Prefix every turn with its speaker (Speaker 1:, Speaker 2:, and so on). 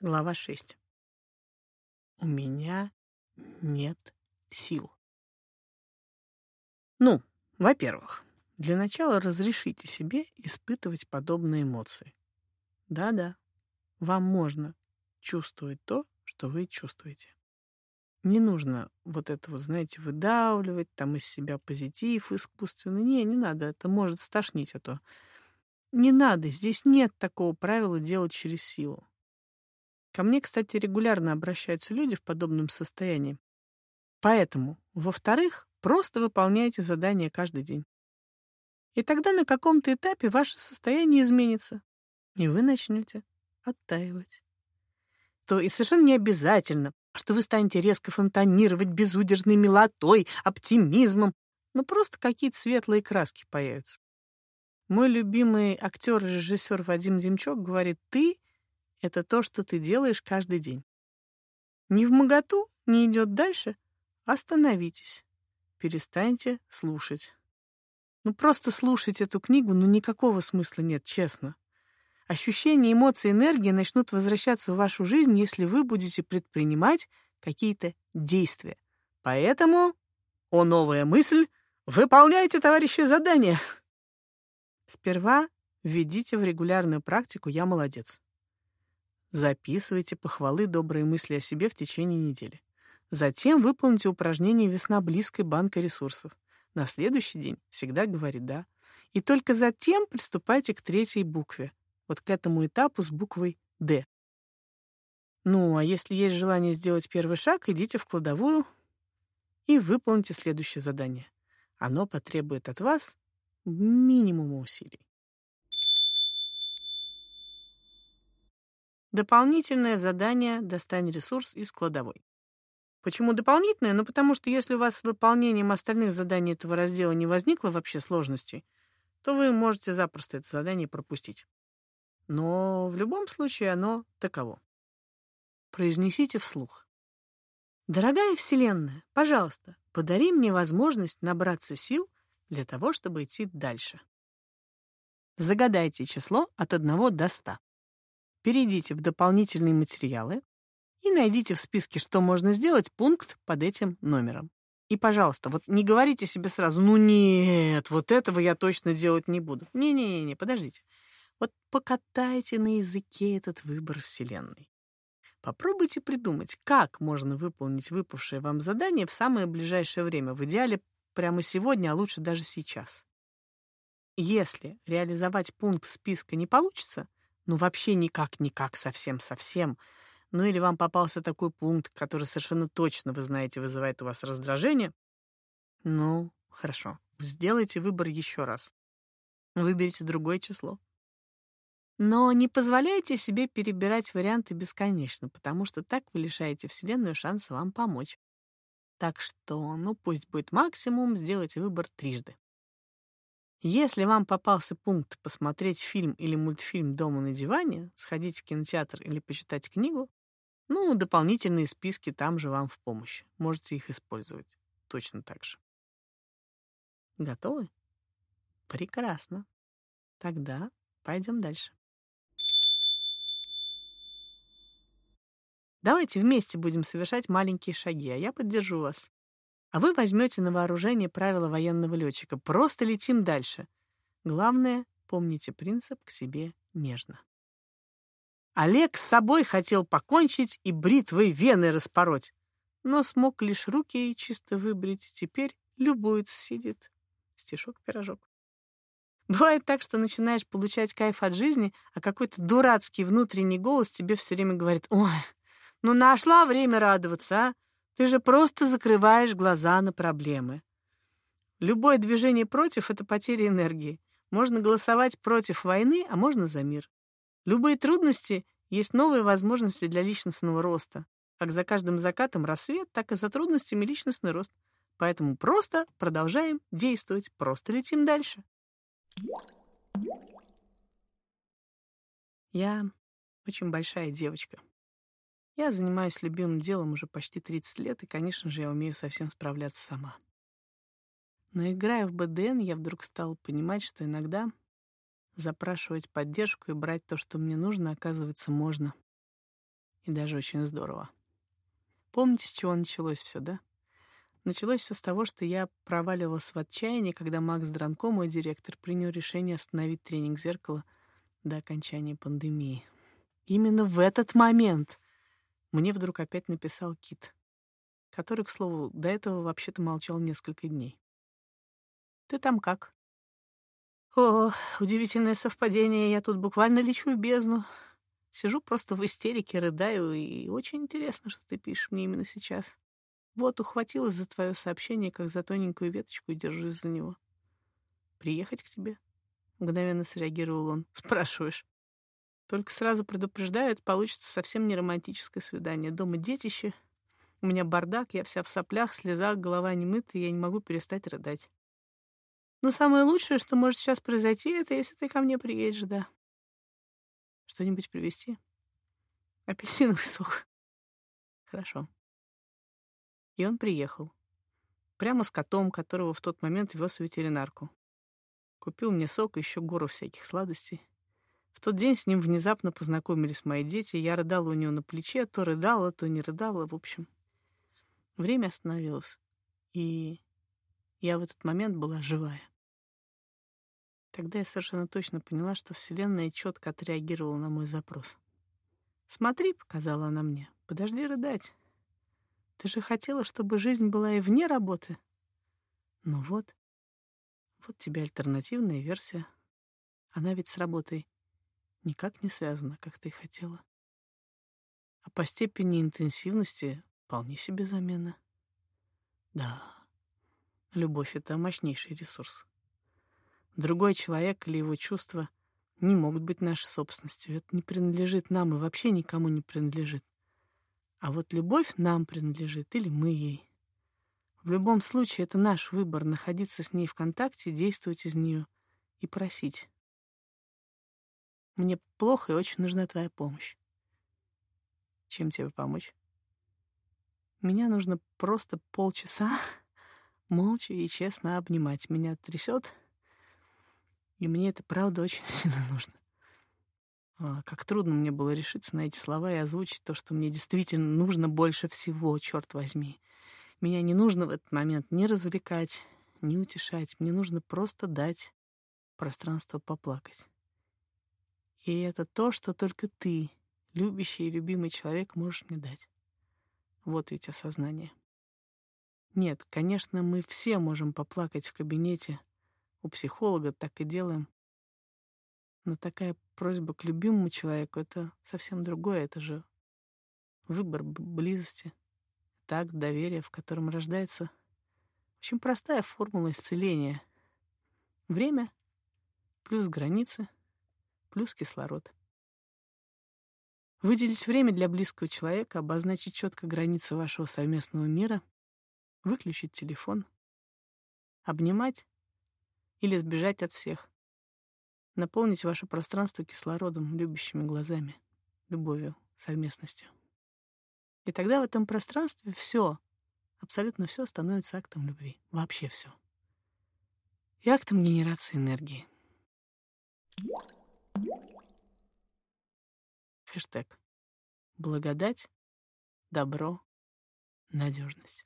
Speaker 1: Глава 6. У меня нет сил. Ну, во-первых, для начала разрешите себе испытывать подобные эмоции. Да-да, вам можно чувствовать то, что вы чувствуете. Не нужно вот это вот, знаете, выдавливать, там из себя позитив искусственный. Не, не надо, это может стошнить, а то... Не надо, здесь нет такого правила делать через силу. Ко мне, кстати, регулярно обращаются люди в подобном состоянии. Поэтому, во-вторых, просто выполняйте задания каждый день. И тогда на каком-то этапе ваше состояние изменится, и вы начнете оттаивать. То и совершенно не обязательно, что вы станете резко фонтанировать безудержной милотой, оптимизмом, но просто какие-то светлые краски появятся. Мой любимый актер и режиссер Вадим Демчок говорит, ты — это то, что ты делаешь каждый день. Не в моготу, не идет дальше, остановитесь, перестаньте слушать. Ну, просто слушать эту книгу, ну, никакого смысла нет, честно. Ощущения, эмоции, энергия начнут возвращаться в вашу жизнь, если вы будете предпринимать какие-то действия. Поэтому, о новая мысль, выполняйте, товарищи, задания. Сперва введите в регулярную практику «Я молодец». Записывайте похвалы, добрые мысли о себе в течение недели. Затем выполните упражнение «Весна близкой банка ресурсов». На следующий день всегда говори «да». И только затем приступайте к третьей букве, вот к этому этапу с буквой «Д». Ну, а если есть желание сделать первый шаг, идите в кладовую и выполните следующее задание. Оно потребует от вас минимума усилий. Дополнительное задание «Достань ресурс из кладовой». Почему дополнительное? Ну, потому что если у вас с выполнением остальных заданий этого раздела не возникло вообще сложностей, то вы можете запросто это задание пропустить. Но в любом случае оно таково. Произнесите вслух. «Дорогая Вселенная, пожалуйста, подари мне возможность набраться сил для того, чтобы идти дальше». Загадайте число от 1 до 100. Перейдите в дополнительные материалы и найдите в списке, что можно сделать, пункт под этим номером. И, пожалуйста, вот не говорите себе сразу, ну нет, вот этого я точно делать не буду. Не-не-не, подождите. Вот покатайте на языке этот выбор Вселенной. Попробуйте придумать, как можно выполнить выпавшее вам задание в самое ближайшее время, в идеале прямо сегодня, а лучше даже сейчас. Если реализовать пункт списка не получится, ну вообще никак-никак, совсем-совсем, ну или вам попался такой пункт, который совершенно точно, вы знаете, вызывает у вас раздражение, ну, хорошо, сделайте выбор еще раз. Выберите другое число. Но не позволяйте себе перебирать варианты бесконечно, потому что так вы лишаете Вселенную шанса вам помочь. Так что, ну пусть будет максимум, сделайте выбор трижды. Если вам попался пункт посмотреть фильм или мультфильм дома на диване, сходить в кинотеатр или почитать книгу, ну, дополнительные списки там же вам в помощь. Можете их использовать точно так же. Готовы? Прекрасно. Тогда пойдем дальше. Давайте вместе будем совершать маленькие шаги, а я поддержу вас. А вы возьмете на вооружение правила военного летчика. Просто летим дальше. Главное, помните принцип к себе нежно. Олег с собой хотел покончить и бритвой вены распороть, но смог лишь руки и чисто выбрить. Теперь любуется сидит. Стишок-пирожок. Бывает так, что начинаешь получать кайф от жизни, а какой-то дурацкий внутренний голос тебе все время говорит «Ой, ну нашла время радоваться, а? Ты же просто закрываешь глаза на проблемы. Любое движение против — это потеря энергии. Можно голосовать против войны, а можно за мир. Любые трудности есть новые возможности для личностного роста. Как за каждым закатом рассвет, так и за трудностями личностный рост. Поэтому просто продолжаем действовать, просто летим дальше. Я очень большая девочка. Я занимаюсь любимым делом уже почти 30 лет, и, конечно же, я умею совсем справляться сама. Но играя в БДН, я вдруг стала понимать, что иногда запрашивать поддержку и брать то, что мне нужно, оказывается, можно. И даже очень здорово. Помните, с чего началось все, да? Началось все с того, что я проваливалась в отчаянии, когда Макс Дранко, мой директор, принял решение остановить тренинг зеркала до окончания пандемии. Именно в этот момент мне вдруг опять написал Кит, который, к слову, до этого вообще-то молчал несколько дней. «Ты там как?» «О, удивительное совпадение, я тут буквально лечу в бездну. Сижу просто в истерике, рыдаю, и очень интересно, что ты пишешь мне именно сейчас. Вот, ухватилась за твое сообщение, как за тоненькую веточку, и держусь за него. Приехать к тебе? Мгновенно среагировал он. Спрашиваешь. Только сразу предупреждаю, это получится совсем не романтическое свидание. Дома детище, у меня бардак, я вся в соплях, слезах, голова не мыта, и я не могу перестать рыдать. Но самое лучшее, что может сейчас произойти, это если ты ко мне приедешь, да. Что-нибудь привезти? Апельсиновый сок. Хорошо. И он приехал. Прямо с котом, которого в тот момент вез в ветеринарку. Купил мне сок и еще гору всяких сладостей. В тот день с ним внезапно познакомились мои дети. Я рыдала у него на плече, то рыдала, то не рыдала. В общем, время остановилось. И я в этот момент была живая. Тогда я совершенно точно поняла, что Вселенная четко отреагировала на мой запрос. «Смотри», — показала она мне, — «подожди рыдать. Ты же хотела, чтобы жизнь была и вне работы. Ну вот. Вот тебе альтернативная версия. Она ведь с работой никак не связана, как ты хотела. А по степени интенсивности вполне себе замена. Да, любовь — это мощнейший ресурс. Другой человек или его чувства не могут быть нашей собственностью. Это не принадлежит нам и вообще никому не принадлежит. А вот любовь нам принадлежит или мы ей. В любом случае, это наш выбор — находиться с ней в контакте, действовать из нее и просить. Мне плохо и очень нужна твоя помощь. Чем тебе помочь? Меня нужно просто полчаса молча и честно обнимать. Меня трясет, и мне это правда очень сильно нужно. А, как трудно мне было решиться на эти слова и озвучить то, что мне действительно нужно больше всего, черт возьми. Меня не нужно в этот момент ни развлекать, ни утешать. Мне нужно просто дать пространство поплакать. И это то, что только ты, любящий и любимый человек, можешь мне дать. Вот ведь осознание. Нет, конечно, мы все можем поплакать в кабинете у психолога, так и делаем. Но такая просьба к любимому человеку — это совсем другое. Это же выбор близости, так доверие, в котором рождается очень простая формула исцеления. Время плюс границы плюс кислород. Выделить время для близкого человека, обозначить четко границы вашего совместного мира, выключить телефон, обнимать или сбежать от всех, наполнить ваше пространство кислородом, любящими глазами, любовью, совместностью. И тогда в этом пространстве все, абсолютно все становится актом любви. Вообще все. И актом генерации энергии. Хэштег. Благодать, добро, надежность.